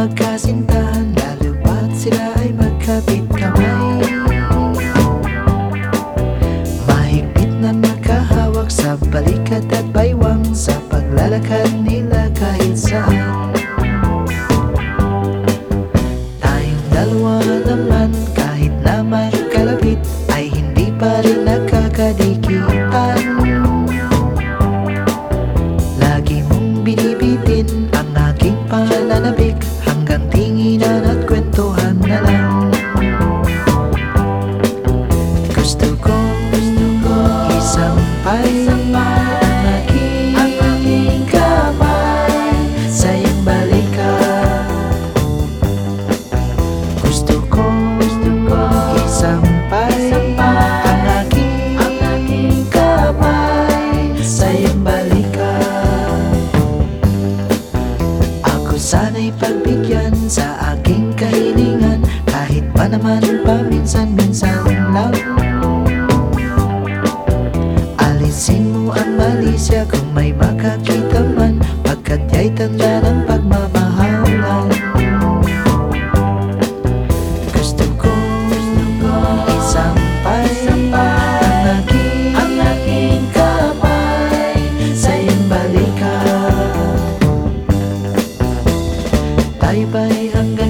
magkasintahan Lalo ba't sila ay magkapit kamay. Mahigpit na makahawak sa balikat at baywang Sa paglalakad nila kahit saan. Tayong dalawa naman kahit na magkalapit Ay hindi pa rin nakakadikitan. Lagi mong binibitin ang aking pananabik Hanggang tinginan at kwentuhan pagbigyan sa aking kahilingan. Kahit pa naman paminsan-minsan lang. Alisin mo ang malisya ko ไปห่างกัน